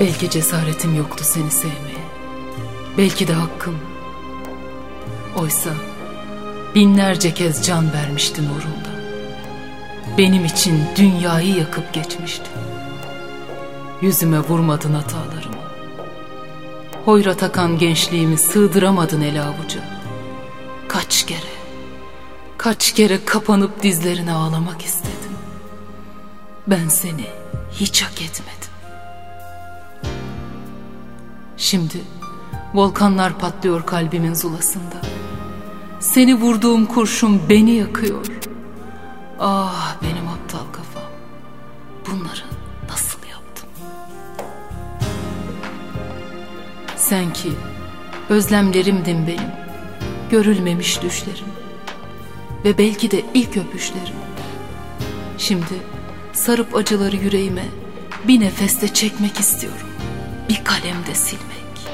Belki cesaretim yoktu seni sevmeye. Belki de hakkım. Oysa binlerce kez can vermiştin uğrunda. Benim için dünyayı yakıp geçmiştin. Yüzüme vurmadın hatalarımı. Hoyra takan gençliğimi sığdıramadın el avuca. Kaç kere, kaç kere kapanıp dizlerine ağlamak istedim. Ben seni hiç hak etmedim. Şimdi volkanlar patlıyor kalbimin zulasında. Seni vurduğum kurşun beni yakıyor. Ah benim aptal kafam. Bunları nasıl yaptım? Sen ki özlemlerimdin benim. Görülmemiş düşlerim. Ve belki de ilk öpüşlerim. Şimdi sarıp acıları yüreğime bir nefeste çekmek istiyorum. Bir kalemde silmek.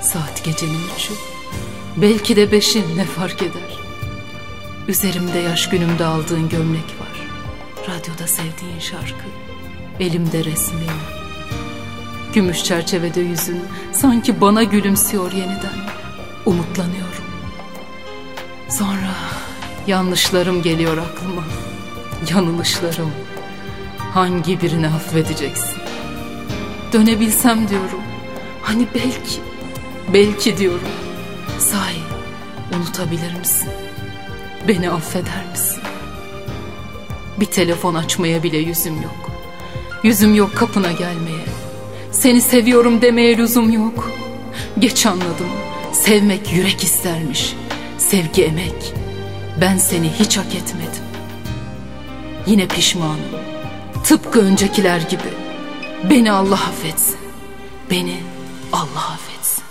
Saat gecenin üçü. Belki de beşi ne fark eder? Üzerimde yaş günümde aldığın gömlek var. Radyoda sevdiğin şarkı. Elimde resmin. Gümüş çerçevede yüzün sanki bana gülümsüyor yeniden. Umutlanıyorum. Sonra yanlışlarım geliyor aklıma. Yanılışlarım. Hangi birini affedeceksin? Dönebilsem diyorum. Hani belki, belki diyorum. Sahi unutabilir misin? Beni affeder misin? Bir telefon açmaya bile yüzüm yok. Yüzüm yok kapına gelmeye. Seni seviyorum demeye lüzum yok. Geç anladım. Sevmek yürek istermiş. Sevgi emek. Ben seni hiç hak etmedim. Yine pişmanım. Tıpkı öncekiler gibi. Beni Allah affetsin. Beni Allah affetsin.